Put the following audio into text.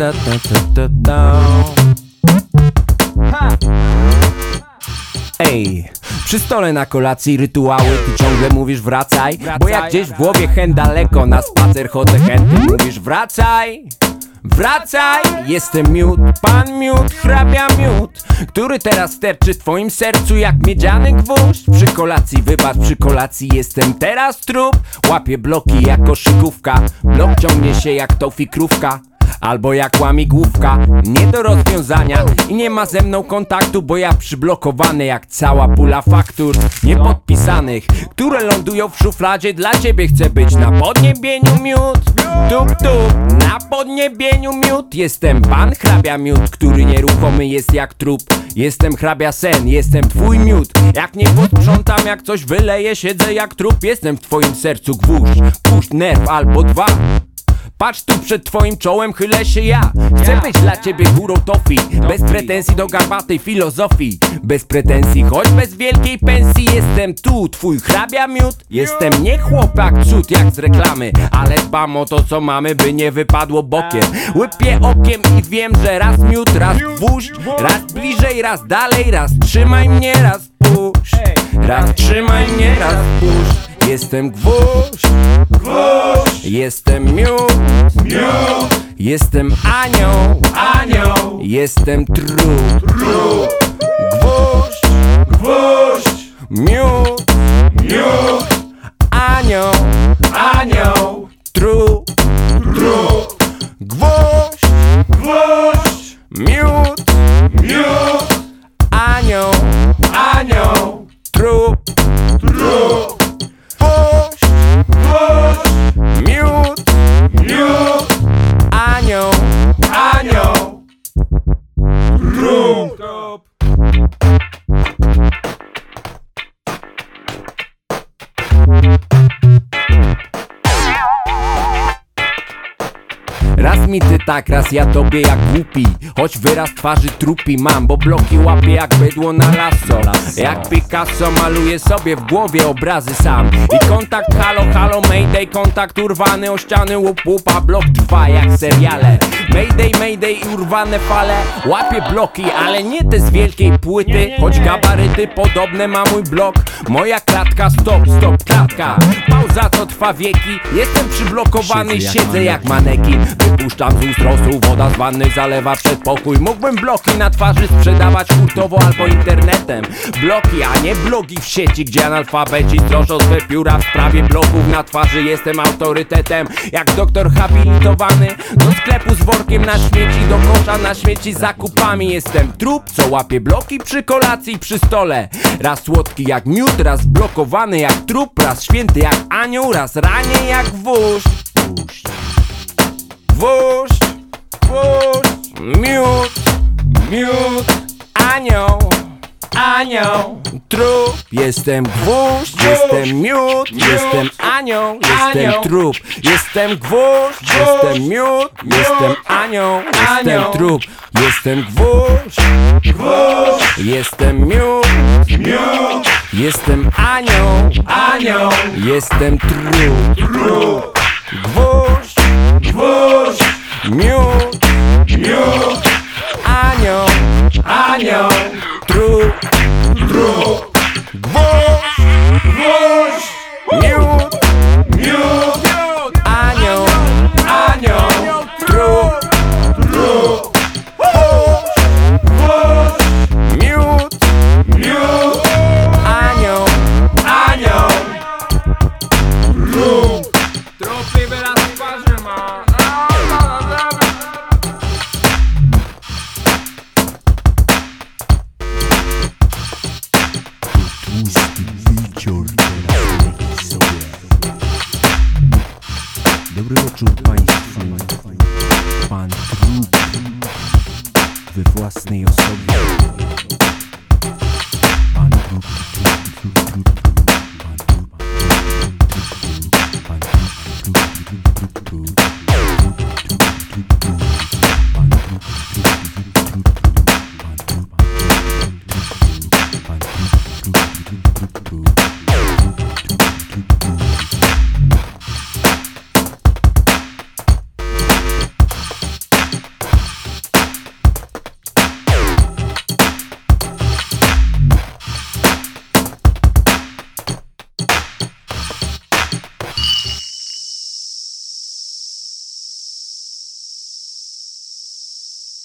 ta, ta, ta. Ha! Ej, przy stole na kolacji rytuały Ty ciągle mówisz wracaj Bo jak gdzieś w głowie hen daleko Na spacer chodzę chętnie Mówisz wracaj Wracaj, jestem miód, pan miód, hrabia miód Który teraz sterczy w twoim sercu jak miedziany gwóźdź Przy kolacji, wybacz, przy kolacji jestem teraz trup Łapię bloki jak koszykówka Blok ciągnie się jak to fikrówka Albo jak łamigłówka, nie do rozwiązania. I nie ma ze mną kontaktu, bo ja przyblokowany jak cała pula faktur Niepodpisanych, które lądują w szufladzie. Dla ciebie chcę być na podniebieniu miód. Tup tup, na podniebieniu miód. Jestem pan hrabia miód, który nieruchomy jest jak trup. Jestem hrabia sen, jestem twój miód. Jak nie posprzątam, jak coś wyleje, siedzę jak trup. Jestem w twoim sercu gwóźdź, puść nerw albo dwa Patrz tu przed twoim czołem, chylę się ja. Chcę być dla ciebie górą tofi. Bez pretensji do garbatej filozofii. Bez pretensji, choć bez wielkiej pensji. Jestem tu, twój hrabia miód. Jestem nie chłopak cud jak z reklamy. Ale dbam o to co mamy, by nie wypadło bokiem. Łypię okiem i wiem, że raz miód, raz gwóźdź. Raz bliżej, raz dalej, raz trzymaj mnie, raz puść. Raz trzymaj mnie, raz puść Jestem gwóźdź. Jestem miód, Jestem anioł, Anioł, jestem trup, Gwóźdź, mi ty tak, raz ja tobie jak głupi. Choć wyraz twarzy trupi mam Bo bloki łapię jak bydło na lasso Jak Picasso maluję sobie w głowie obrazy sam. I kontakt halo halo mayday Kontakt urwany o ściany łup łup A blok trwa jak seriale Mayday mayday i urwane fale. Łapię bloki, ale nie te z wielkiej płyty. Choć gabaryty podobne ma mój blok. Moja klatka stop stop klatka. Pauza co trwa wieki. Jestem przyblokowany, siedzę jak manekin Wypuszczam z ust rosół, woda z wanny zalewa przedpokój Mógłbym bloki na twarzy sprzedawać hurtowo albo internetem. Bloki, a nie blogi w sieci, gdzie analfabeci stroszą swe pióra. W sprawie bloków na twarzy jestem autorytetem. Jak doktor habilitowany Do sklepu z workiem na śmieci, do kosza na śmieci zakupami Jestem. Trup, co łapie bloki przy kolacji przy stole. Raz słodki jak miód, raz blokowany jak trup Raz święty jak anioł, raz ranie jak wóźdź Puść. Gwóźdź, gwóźdź, miód, miód, anioł, trup. Jestem gwóźdź, jestem miód, jestem anioł, jestem Anioł. trup. Jestem gwóźdź, jestem miód, jestem anioł, jestem trup. Jestem gwóźdź, Gwóźdź, jestem miód, miód, jestem anioł, anioł, jestem trup. Gwóźdź, gwóźdź, miód, miód, anioł, anioł, drób. Trupy wyraz twarzy ma. Dobry wieczór Państwu. Pan Trup we własnej osobie.